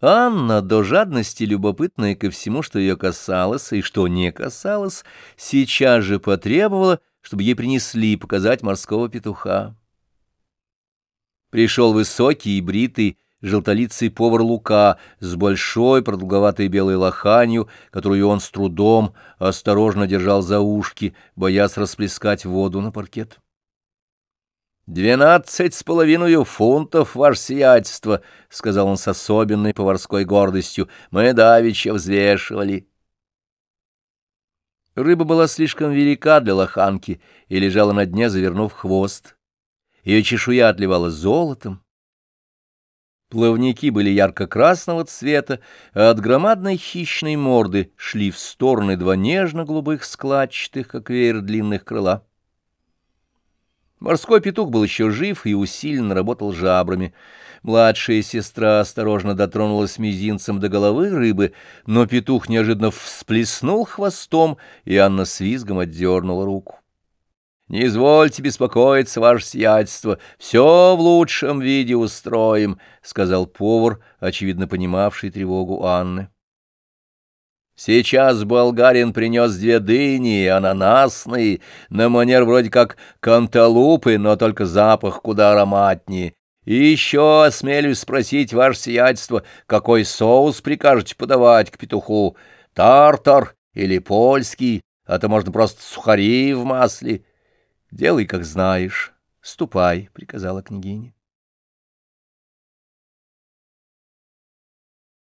Анна, до жадности любопытная ко всему, что ее касалось и что не касалось, сейчас же потребовала, чтобы ей принесли показать морского петуха. Пришел высокий и бритый, желтолицый повар Лука с большой продолговатой белой лоханью, которую он с трудом осторожно держал за ушки, боясь расплескать воду на паркет. «Двенадцать с половиной фунтов, ваше сиятельство», — сказал он с особенной поварской гордостью. «Мы давеча взвешивали». Рыба была слишком велика для лоханки и лежала на дне, завернув хвост. Ее чешуя отливала золотом. Плавники были ярко-красного цвета, а от громадной хищной морды шли в стороны два нежно-голубых складчатых, как веер длинных крыла. Морской петух был еще жив и усиленно работал жабрами. Младшая сестра осторожно дотронулась мизинцем до головы рыбы, но петух неожиданно всплеснул хвостом, и Анна с визгом отдернула руку. — Не извольте беспокоиться, ваше сиятельство, все в лучшем виде устроим, — сказал повар, очевидно понимавший тревогу Анны. Сейчас болгарин принес две дыни, ананасные, на манер вроде как канталупы, но только запах куда ароматнее. И еще осмелюсь спросить, ваше сиятельство, какой соус прикажете подавать к петуху? Тартар или польский, а то можно просто сухари в масле. Делай, как знаешь. Ступай, — приказала княгиня.